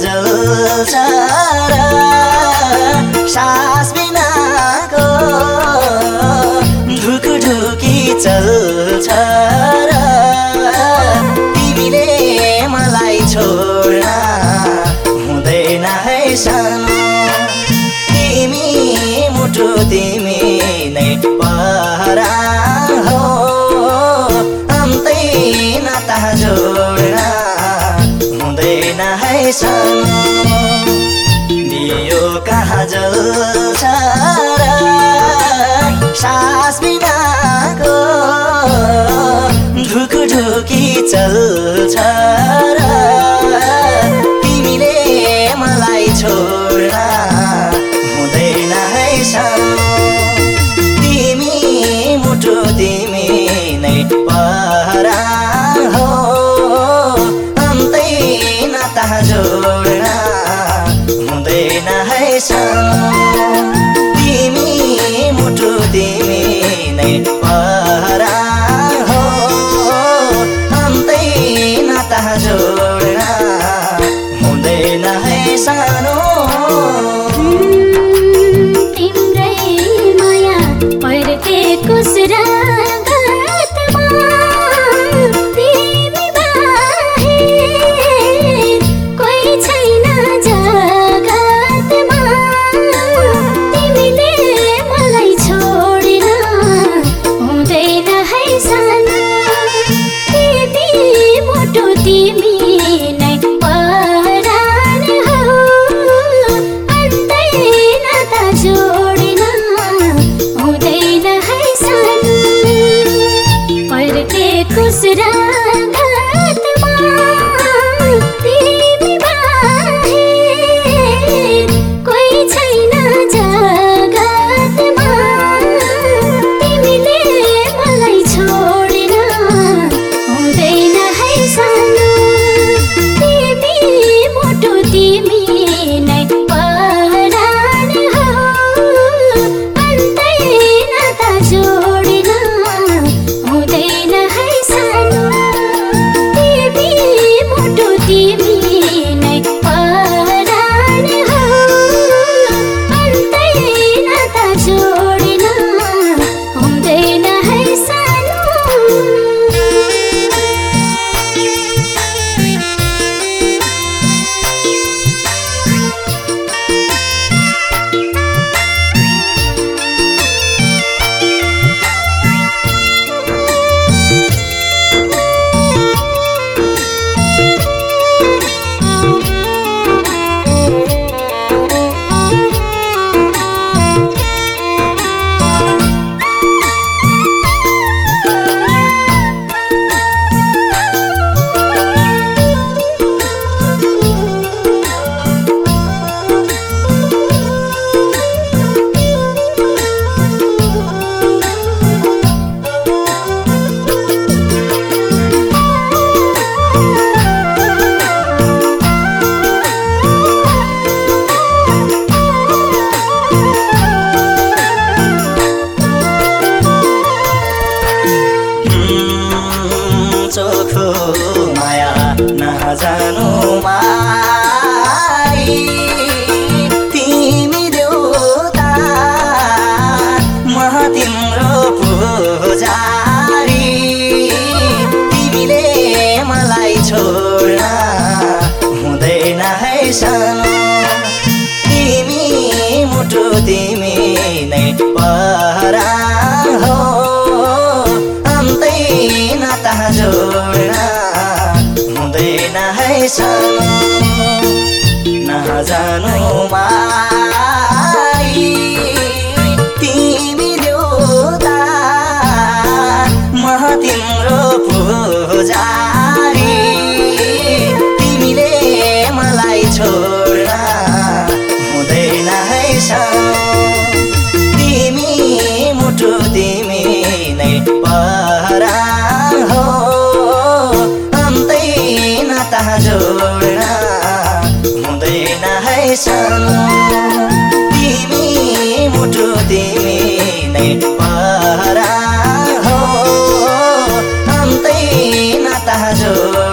जल्छ र सास बिनाको ढुकढुकी चल mais. नाइसँग नजानुमा तिमी देउता म तिम्रो पूजा। ताजो